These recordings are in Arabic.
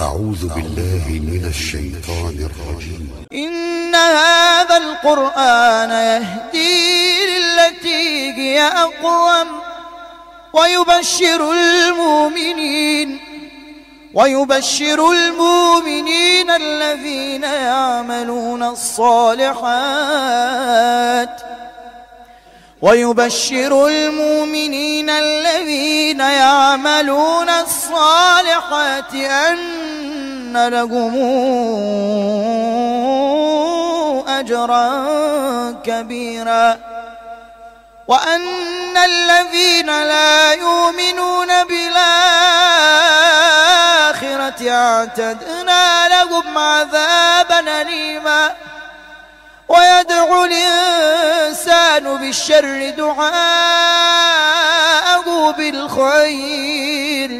أعوذ بالله من الشيطان الرجيم. إن هذا القرآن يهدي للتي هي أقوم ويبشر المؤمنين ويبشر المؤمنين الذين يعملون الصالحات ويبشر المؤمنين الذين يعملون الصالحات أن لهم أجرا كبيرا وأن الذين لا يؤمنون بالآخرة اعتدنا لهم عذابا أليما. ويدعو الإنسان بالشر دعاءه بالخير.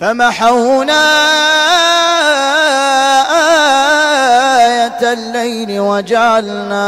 فمحونا آية الليل وجعلنا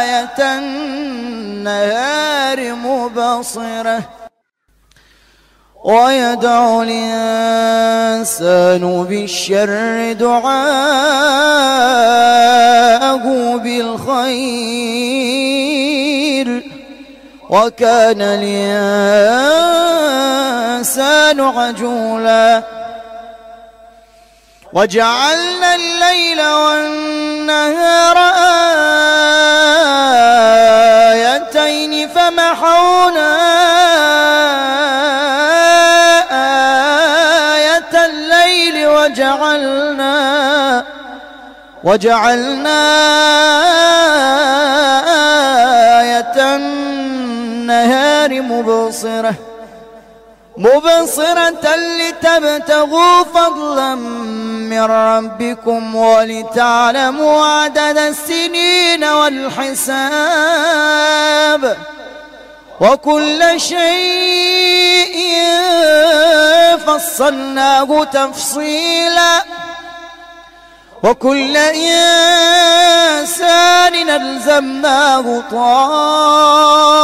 آية النهار مبصرة. ويدعو الإنسان بالشر دعاءه بالخير. وكان الإنسان عجولا. وجعلنا الليل والنهار آيتين فمحونا آية الليل وجعلنا وجعلنا آية النهار مبصرة مبصرة لتبتغوا فضلا من ربكم ولتعلموا عدد السنين والحساب. وكل شيء فصلناه تفصيلا. وكل إنسان ألزمناه طائره في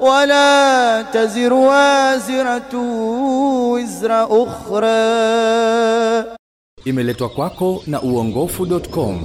ولا تزر وازرة وزر أخرى imeletwa kwako na uongofu.com